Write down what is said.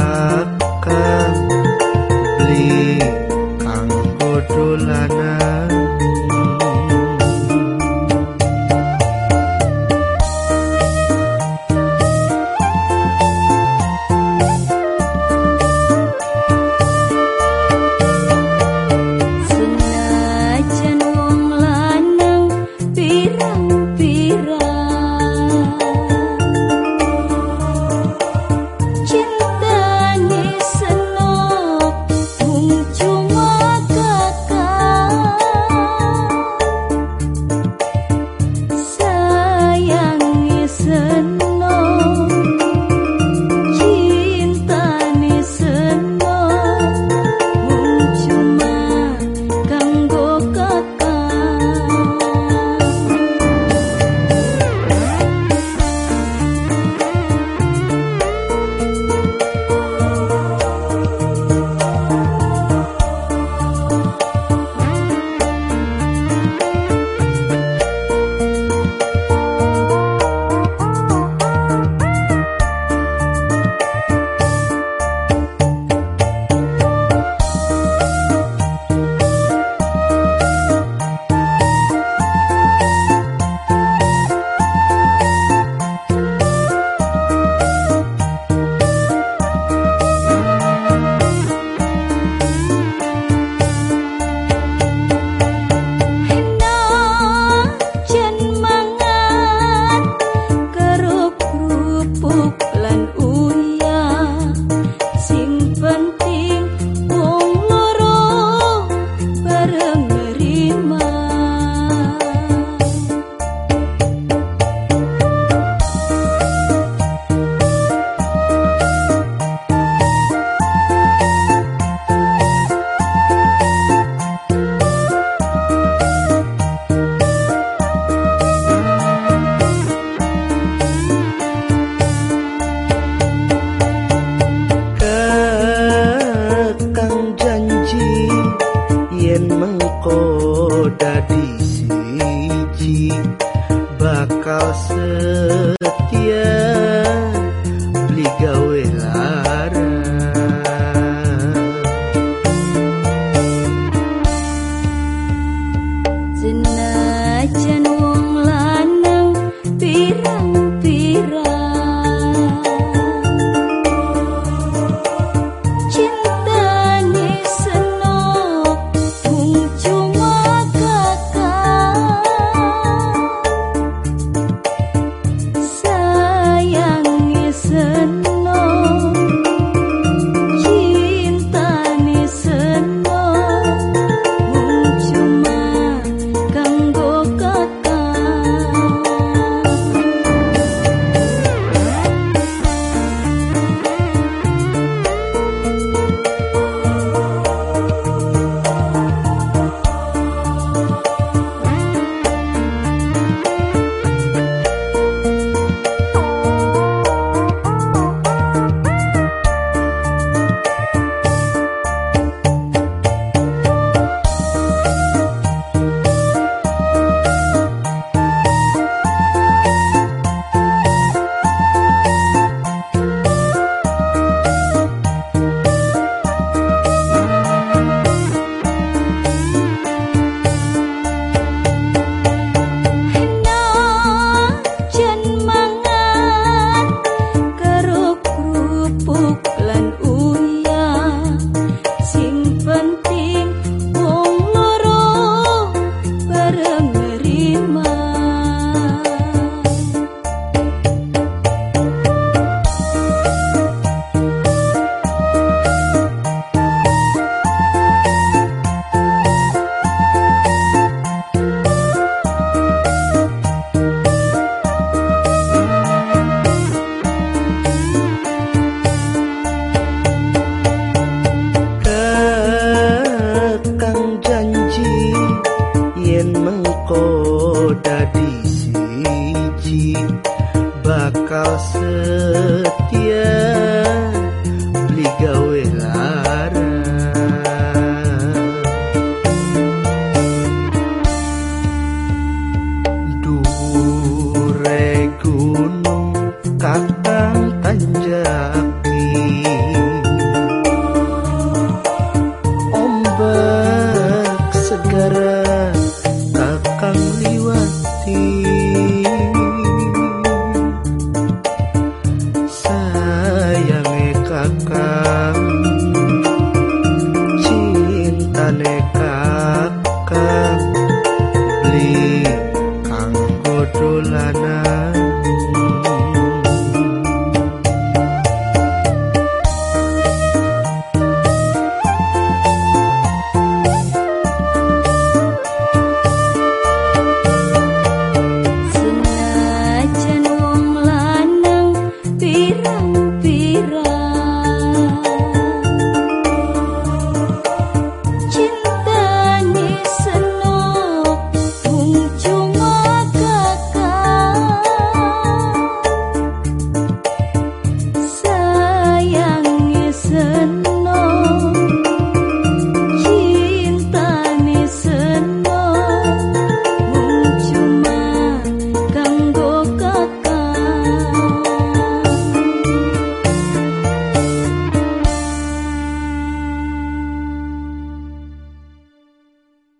akan beli kanggo dolan